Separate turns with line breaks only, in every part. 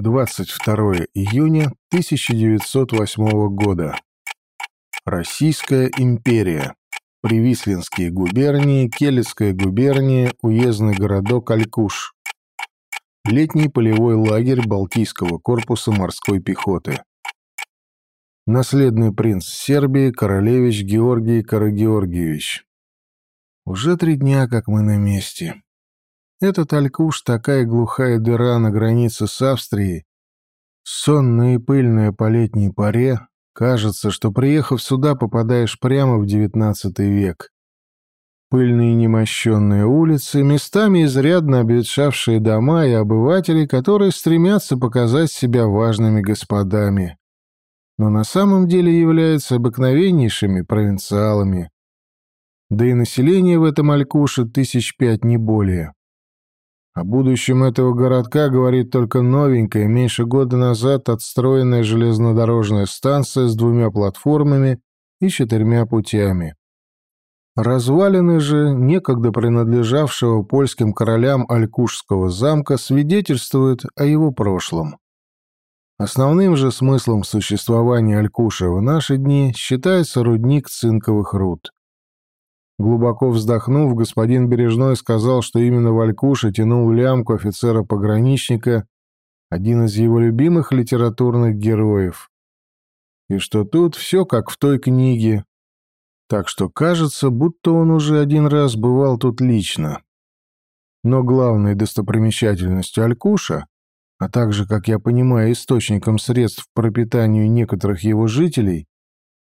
22 июня 1908 года. Российская империя. Привислинские губернии, Келецкая губерния, уездный городок Алькуш. Летний полевой лагерь Балтийского корпуса морской пехоты. Наследный принц Сербии, королевич Георгий Карагеоргиевич. Уже три дня, как мы на месте. Этот Алькуш такая глухая дыра на границе с Австрией, сонная и пыльная по летней паре, кажется, что, приехав сюда, попадаешь прямо в девятнадцатый век. Пыльные немощенные улицы, местами изрядно обветшавшие дома и обыватели, которые стремятся показать себя важными господами, но на самом деле являются обыкновеннейшими провинциалами. Да и население в этом Алькуше тысяч пять не более. О будущем этого городка говорит только новенькая, меньше года назад отстроенная железнодорожная станция с двумя платформами и четырьмя путями. Развалины же некогда принадлежавшего польским королям Алькушского замка свидетельствуют о его прошлом. Основным же смыслом существования Алькуша в наши дни считается рудник цинковых руд. Глубоко вздохнув, господин Бережной сказал, что именно Валькуша тянул лямку офицера-пограничника, один из его любимых литературных героев. И что тут все как в той книге. Так что кажется, будто он уже один раз бывал тут лично. Но главной достопримечательностью Алькуша, а также, как я понимаю, источником средств пропитанию некоторых его жителей,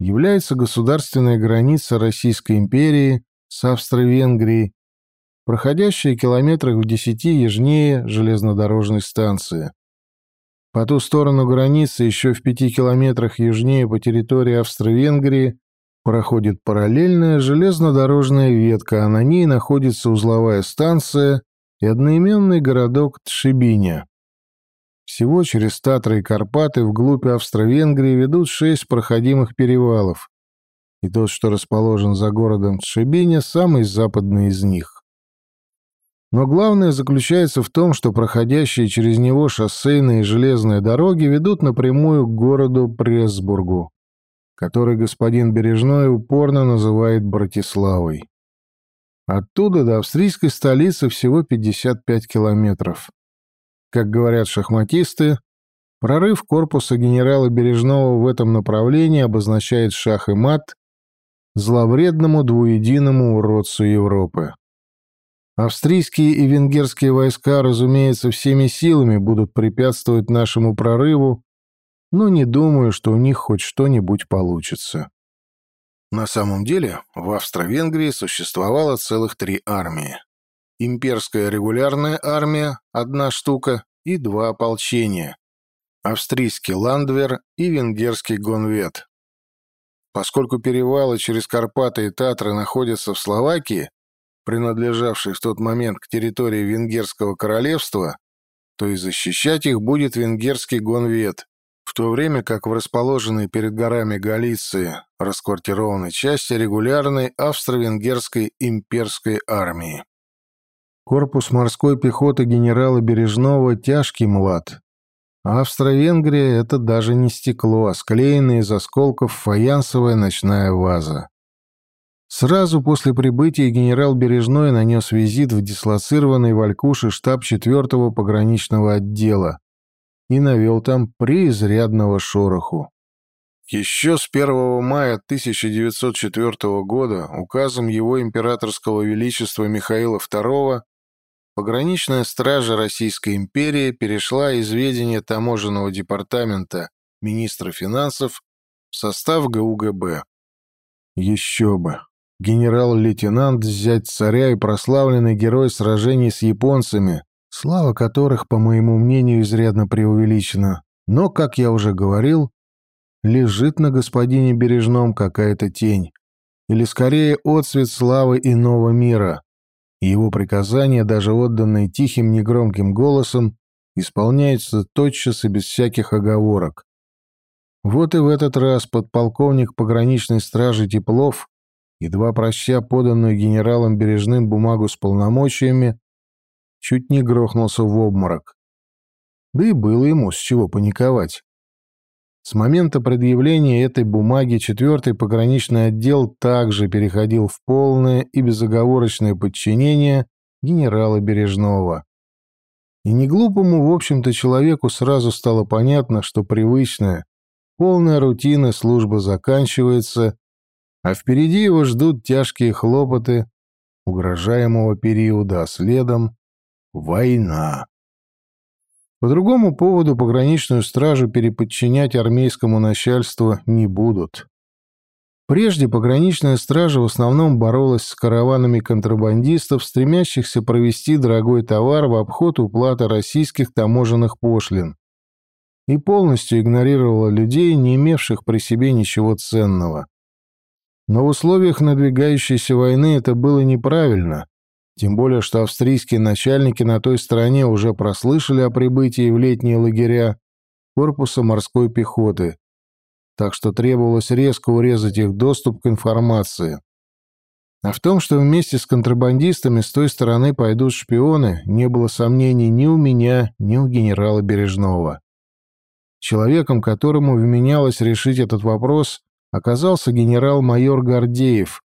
является государственная граница Российской империи с Австро-Венгрией, проходящая километрах в десяти южнее железнодорожной станции. По ту сторону границы, еще в пяти километрах южнее по территории Австро-Венгрии, проходит параллельная железнодорожная ветка, а на ней находится узловая станция и одноименный городок Тшибиня. Всего через Татры и Карпаты вглубь Австро-Венгрии ведут шесть проходимых перевалов, и тот, что расположен за городом Тшибиня, самый западный из них. Но главное заключается в том, что проходящие через него шоссейные и железные дороги ведут напрямую к городу Пресбургу, который господин Бережной упорно называет Братиславой. Оттуда до австрийской столицы всего 55 километров. Как говорят шахматисты, прорыв корпуса генерала Бережного в этом направлении обозначает шах и мат зловредному двуединому уродцу Европы. Австрийские и венгерские войска, разумеется, всеми силами будут препятствовать нашему прорыву, но не думаю, что у них хоть что-нибудь получится. На самом деле, в Австро-Венгрии существовало целых три армии имперская регулярная армия – одна штука и два ополчения – австрийский ландвер и венгерский гонвет. Поскольку перевалы через Карпаты и Татры находятся в Словакии, принадлежавшей в тот момент к территории Венгерского королевства, то и защищать их будет венгерский гонвет, в то время как в расположенной перед горами Галиции расквартированной части регулярной австро-венгерской имперской армии. Корпус морской пехоты генерала Бережного тяжкий млад. А Австро-Венгрия — это даже не стекло, а склеенная из осколков фаянсовая ночная ваза. Сразу после прибытия генерал Бережной нанес визит в дислоцированный в Алькуше штаб 4-го пограничного отдела и навел там преизрядного шороху. Еще с 1 мая 1904 года указом его императорского величества Михаила II Пограничная стража Российской империи перешла из ведения таможенного департамента министра финансов в состав ГУГБ. Еще бы. Генерал-лейтенант, зять царя и прославленный герой сражений с японцами, слава которых, по моему мнению, изрядно преувеличена, но, как я уже говорил, лежит на господине Бережном какая-то тень, или скорее отцвет славы иного мира, и его приказания, даже отданные тихим негромким голосом, исполняются тотчас и без всяких оговорок. Вот и в этот раз подполковник пограничной стражи Теплов, едва проща поданную генералом Бережным бумагу с полномочиями, чуть не грохнулся в обморок. Да и было ему с чего паниковать. С момента предъявления этой бумаги четвертый пограничный отдел также переходил в полное и безоговорочное подчинение генерала Бережного. И неглупому, в общем-то, человеку сразу стало понятно, что привычная, полная рутина службы заканчивается, а впереди его ждут тяжкие хлопоты угрожаемого периода, а следом — война. По другому поводу пограничную стражу переподчинять армейскому начальству не будут. Прежде пограничная стража в основном боролась с караванами контрабандистов, стремящихся провести дорогой товар в обход уплаты российских таможенных пошлин, и полностью игнорировала людей, не имевших при себе ничего ценного. Но в условиях надвигающейся войны это было неправильно, тем более что австрийские начальники на той стороне уже прослышали о прибытии в летние лагеря корпуса морской пехоты, так что требовалось резко урезать их доступ к информации. А в том, что вместе с контрабандистами с той стороны пойдут шпионы, не было сомнений ни у меня, ни у генерала Бережного. Человеком, которому вменялось решить этот вопрос, оказался генерал-майор Гордеев,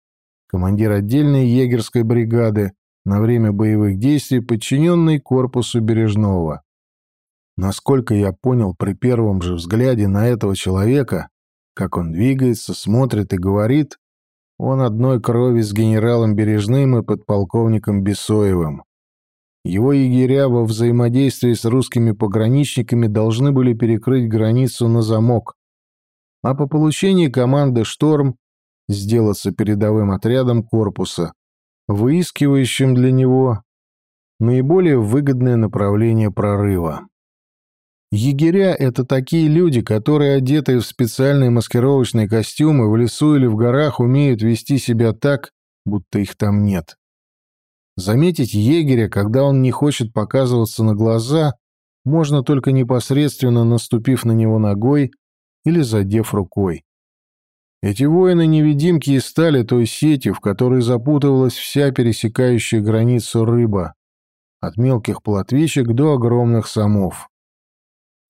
командир отдельной егерской бригады, на время боевых действий, подчиненный корпусу Бережного. Насколько я понял при первом же взгляде на этого человека, как он двигается, смотрит и говорит, он одной крови с генералом Бережным и подполковником Бесоевым. Его егеря во взаимодействии с русскими пограничниками должны были перекрыть границу на замок, а по получении команды «Шторм» сделаться передовым отрядом корпуса, выискивающим для него наиболее выгодное направление прорыва. Егеря — это такие люди, которые, одетые в специальные маскировочные костюмы, в лесу или в горах умеют вести себя так, будто их там нет. Заметить егеря, когда он не хочет показываться на глаза, можно только непосредственно наступив на него ногой или задев рукой. Эти воины-невидимки и стали той сетью, в которой запутывалась вся пересекающая границу рыба, от мелких плотвичек до огромных самов.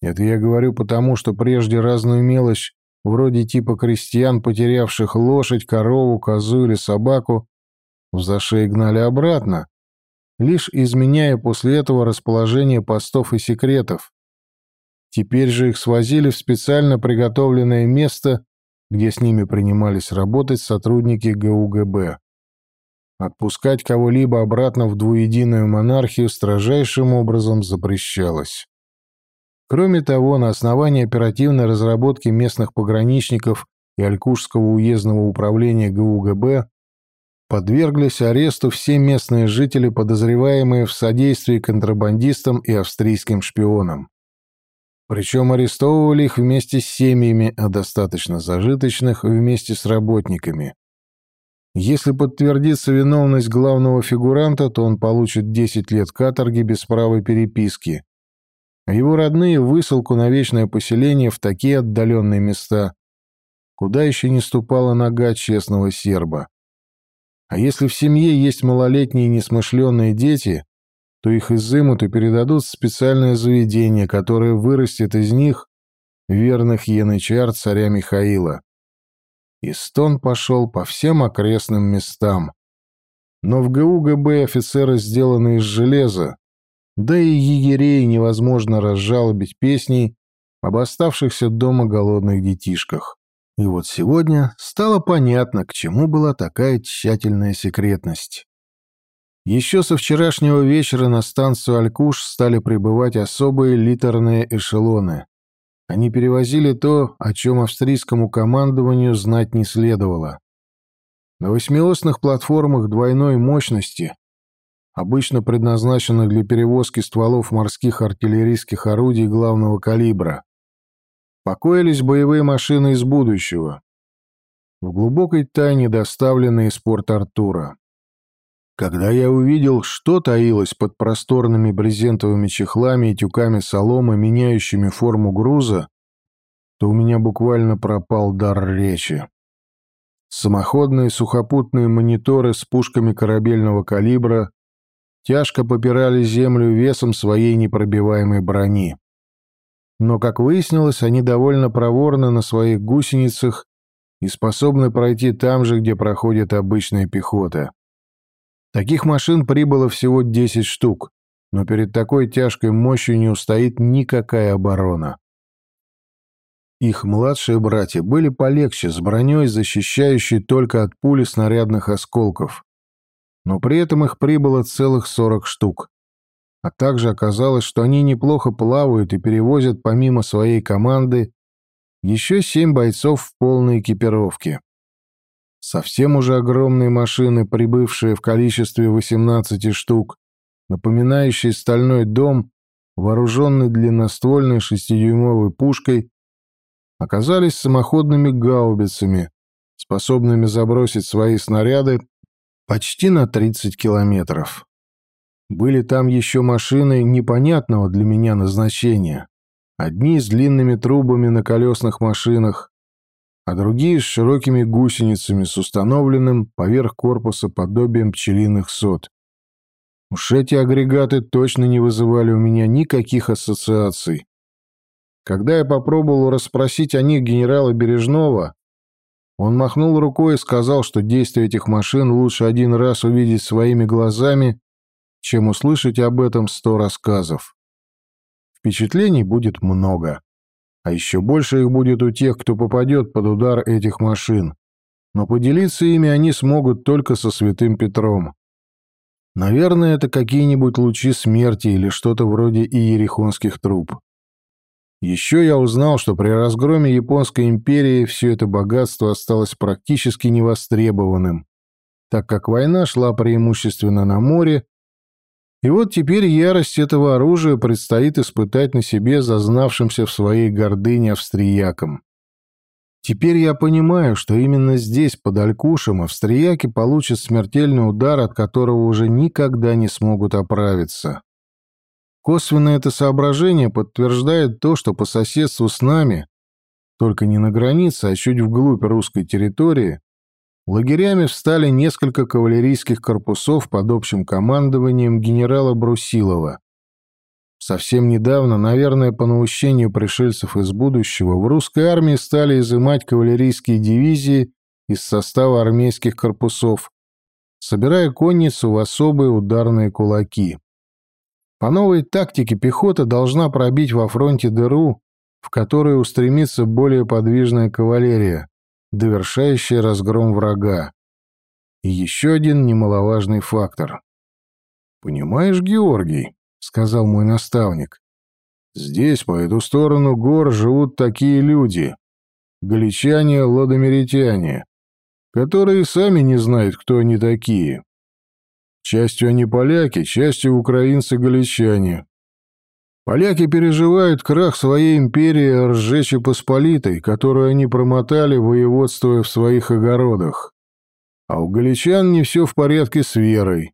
Это я говорю потому, что прежде разную мелочь, вроде типа крестьян, потерявших лошадь, корову, козу или собаку, в зашей гнали обратно, лишь изменяя после этого расположение постов и секретов. Теперь же их свозили в специально приготовленное место где с ними принимались работать сотрудники ГУГБ. Отпускать кого-либо обратно в двуединую монархию строжайшим образом запрещалось. Кроме того, на основании оперативной разработки местных пограничников и Алькушского уездного управления ГУГБ подверглись аресту все местные жители, подозреваемые в содействии контрабандистам и австрийским шпионам. Причем арестовывали их вместе с семьями, а достаточно зажиточных вместе с работниками. Если подтвердится виновность главного фигуранта, то он получит 10 лет каторги без права переписки. Его родные — высылку на вечное поселение в такие отдаленные места, куда еще не ступала нога честного серба. А если в семье есть малолетние несмышленные дети, то их изымут и передадут в специальное заведение, которое вырастет из них верных янычар царя Михаила. И стон пошел по всем окрестным местам. Но в ГУГБ офицеры сделаны из железа, да и егерей невозможно разжалобить песней об оставшихся дома голодных детишках. И вот сегодня стало понятно, к чему была такая тщательная секретность. Еще со вчерашнего вечера на станцию Алькуш стали прибывать особые литерные эшелоны. Они перевозили то, о чем австрийскому командованию знать не следовало. На восьмиосных платформах двойной мощности, обычно предназначенных для перевозки стволов морских артиллерийских орудий главного калибра, покоились боевые машины из будущего, в глубокой тайне доставленные из порт Артура. Когда я увидел, что таилось под просторными брезентовыми чехлами и тюками соломы, меняющими форму груза, то у меня буквально пропал дар речи. Самоходные сухопутные мониторы с пушками корабельного калибра тяжко попирали землю весом своей непробиваемой брони. но, как выяснилось, они довольно проворны на своих гусеницах и способны пройти там же, где проходит обычная пехота. Таких машин прибыло всего 10 штук, но перед такой тяжкой мощью не устоит никакая оборона. Их младшие братья были полегче, с броней, защищающей только от пули снарядных осколков. Но при этом их прибыло целых 40 штук. А также оказалось, что они неплохо плавают и перевозят помимо своей команды еще семь бойцов в полной экипировке. Совсем уже огромные машины, прибывшие в количестве 18 штук, напоминающие стальной дом, вооруженный длинноствольной шестидюймовой пушкой, оказались самоходными гаубицами, способными забросить свои снаряды почти на 30 километров. Были там еще машины непонятного для меня назначения. Одни с длинными трубами на колесных машинах, а другие с широкими гусеницами с установленным поверх корпуса подобием пчелиных сот. Уж эти агрегаты точно не вызывали у меня никаких ассоциаций. Когда я попробовал расспросить о них генерала Бережного, он махнул рукой и сказал, что действия этих машин лучше один раз увидеть своими глазами, чем услышать об этом сто рассказов. Впечатлений будет много. А еще больше их будет у тех, кто попадет под удар этих машин. Но поделиться ими они смогут только со Святым Петром. Наверное, это какие-нибудь лучи смерти или что-то вроде иерихонских труб. Еще я узнал, что при разгроме Японской империи все это богатство осталось практически невостребованным, так как война шла преимущественно на море, и вот теперь ярость этого оружия предстоит испытать на себе зазнавшимся в своей гордыне австриякам. Теперь я понимаю, что именно здесь, под Алькушем, австрияки получат смертельный удар, от которого уже никогда не смогут оправиться. Косвенно это соображение подтверждает то, что по соседству с нами, только не на границе, а чуть вглубь русской территории, лагерями встали несколько кавалерийских корпусов под общим командованием генерала Брусилова. Совсем недавно, наверное, по наущению пришельцев из будущего, в русской армии стали изымать кавалерийские дивизии из состава армейских корпусов, собирая конницу в особые ударные кулаки. По новой тактике пехота должна пробить во фронте дыру, в которую устремится более подвижная кавалерия, довершающая разгром врага. И еще один немаловажный фактор. «Понимаешь, Георгий», — сказал мой наставник, — «здесь, по эту сторону гор, живут такие люди, галичане-ладомеритяне, которые сами не знают, кто они такие. Частью они поляки, частью украинцы-галичане. Поляки переживают крах своей империи Ржечи Посполитой, которую они промотали, воеводствуя в своих огородах. А у галичан не все в порядке с верой.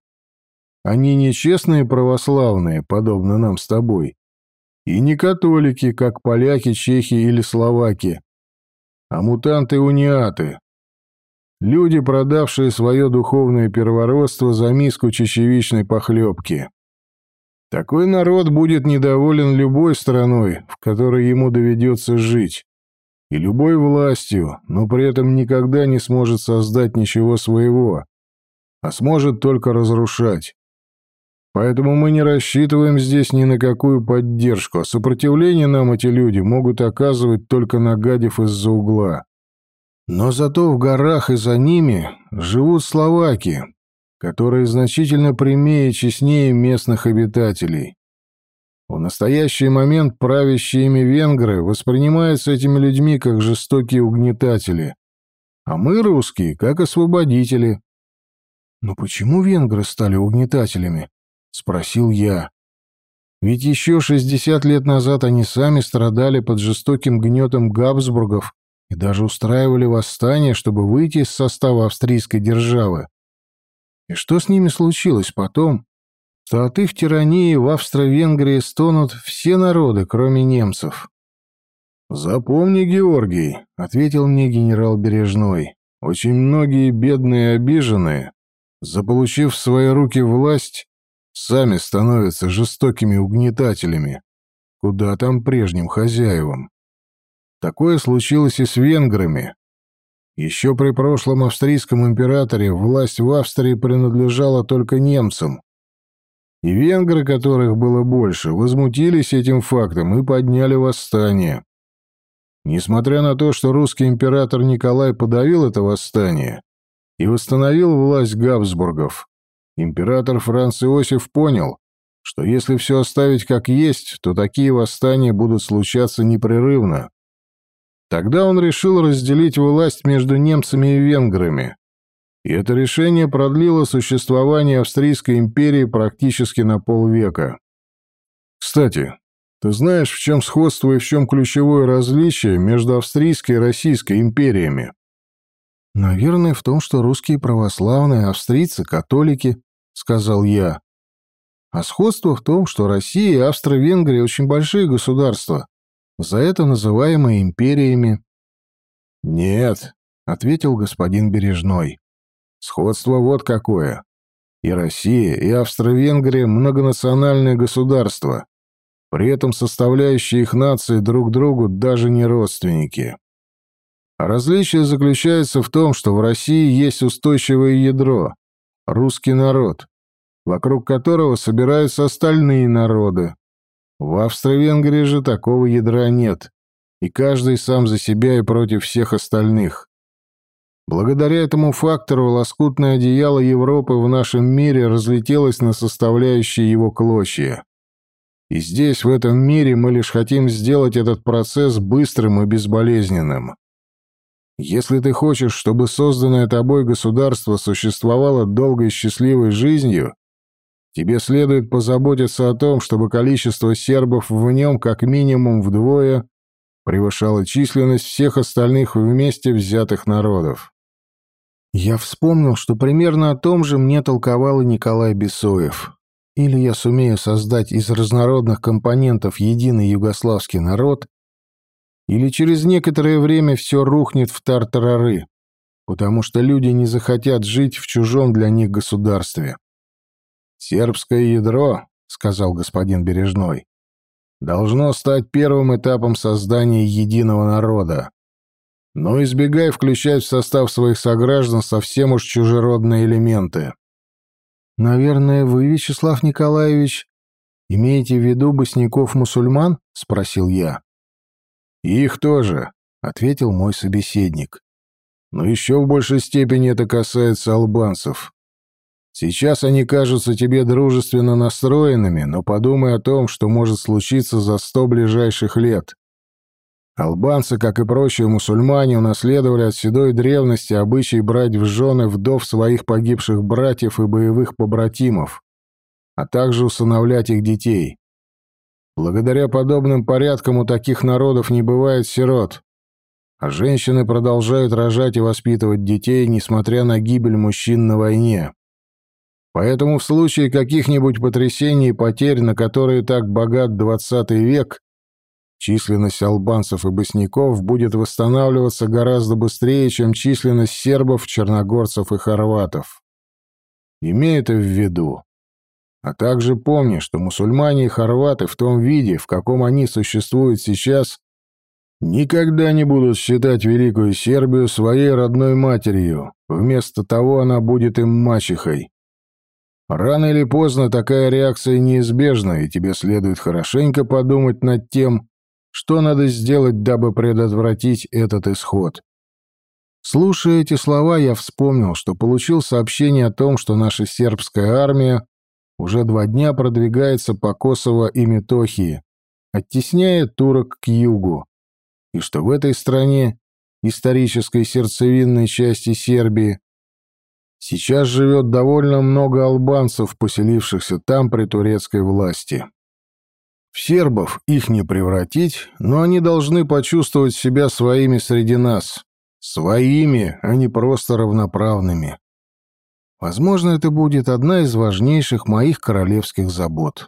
Они не честные православные, подобно нам с тобой, и не католики, как поляки, чехи или словаки, а мутанты-униаты. Люди, продавшие свое духовное первородство за миску чечевичной похлебки. Такой народ будет недоволен любой страной, в которой ему доведется жить, и любой властью, но при этом никогда не сможет создать ничего своего, а сможет только разрушать. Поэтому мы не рассчитываем здесь ни на какую поддержку, а сопротивление нам эти люди могут оказывать только нагадив из-за угла. Но зато в горах и за ними живут словаки, которые значительно прямее и честнее местных обитателей. В настоящий момент правящие ими венгры воспринимаются этими людьми как жестокие угнетатели, а мы, русские, как освободители. «Но почему венгры стали угнетателями?» — спросил я. «Ведь еще 60 лет назад они сами страдали под жестоким гнетом Габсбургов и даже устраивали восстание, чтобы выйти из состава австрийской державы. И что с ними случилось потом? Что от их тирании в Австро-Венгрии стонут все народы, кроме немцев. «Запомни, Георгий», — ответил мне генерал Бережной, — «очень многие бедные и обиженные, заполучив в свои руки власть, сами становятся жестокими угнетателями, Куда там прежним хозяевам? Такое случилось и с венграми. Еще при прошлом австрийском императоре власть в Австрии принадлежала только немцам. И венгры, которых было больше, возмутились этим фактом и подняли восстание. Несмотря на то, что русский император Николай подавил это восстание и восстановил власть Габсбургов, император Франц Иосиф понял, что если все оставить как есть, то такие восстания будут случаться непрерывно. Тогда он решил разделить власть между немцами и венграми. И это решение продлило существование Австрийской империи практически на полвека. Кстати, ты знаешь, в чем сходство и в чем ключевое различие между Австрийской и Российской империями? Наверное, в том, что русские православные, австрийцы, католики, сказал я. А сходство в том, что Россия и Австро-Венгрия очень большие государства, за это называемые империями. Нет, ответил господин Бережной. Сходство вот какое. И Россия, и Австро-Венгрия многонациональные государства при этом составляющие их нации друг другу даже не родственники. А различие заключается в том, что в России есть устойчивое ядро – русский народ, вокруг которого собираются остальные народы. В Австро-Венгрии же такого ядра нет, и каждый сам за себя и против всех остальных. Благодаря этому фактору лоскутное одеяло Европы в нашем мире разлетелось на составляющие его клочья. И здесь, в этом мире, мы лишь хотим сделать этот процесс быстрым и безболезненным. Если ты хочешь, чтобы созданное тобой государство существовало долгой и счастливой жизнью, тебе следует позаботиться о том, чтобы количество сербов в нем как минимум вдвое превышало численность всех остальных вместе взятых народов. Я вспомнил, что примерно о том же мне толковал и Николай Бесоев. Или я сумею создать из разнородных компонентов единый югославский народ, или через некоторое время все рухнет в тартарары, потому что люди не захотят жить в чужом для них государстве. «Сербское ядро», — сказал господин Бережной, — «должно стать первым этапом создания единого народа. Но избегай включать в состав своих сограждан совсем уж чужеродные элементы. «Наверное, вы, Вячеслав Николаевич, имеете в виду босняков-мусульман?» — спросил я. «Их тоже», — ответил мой собеседник. «Но еще в большей степени это касается албанцев. Сейчас они кажутся тебе дружественно настроенными, но подумай о том, что может случиться за сто ближайших лет. Албанцы, как и прочие мусульмане, унаследовали от седой древности обычай брать в жены вдов своих погибших братьев и боевых побратимов, а также усыновлять их детей. Благодаря подобным порядкам у таких народов не бывает сирот, а женщины продолжают рожать и воспитывать детей, несмотря на гибель мужчин на войне. Поэтому в случае каких-нибудь потрясений и потерь, на которые так богат XX век, Численность албанцев и босняков будет восстанавливаться гораздо быстрее, чем численность сербов, черногорцев и хорватов. Имей это в виду. А также помни, что мусульмане и хорваты в том виде, в каком они существуют сейчас, никогда не будут считать Великую Сербию своей родной матерью, вместо того она будет им мачехой. Рано или поздно такая реакция неизбежна, и тебе следует хорошенько подумать над тем, что надо сделать, дабы предотвратить этот исход? Слушая эти слова, я вспомнил, что получил сообщение о том, что наша сербская армия уже два дня продвигается по Косово и Метохии, оттесняя турок к югу, и что в этой стране, исторической сердцевинной части Сербии, сейчас живет довольно много албанцев, поселившихся там при турецкой власти. В сербов их не превратить, но они должны почувствовать себя своими среди нас. Своими, а не просто равноправными. Возможно, это будет одна из важнейших моих королевских забот.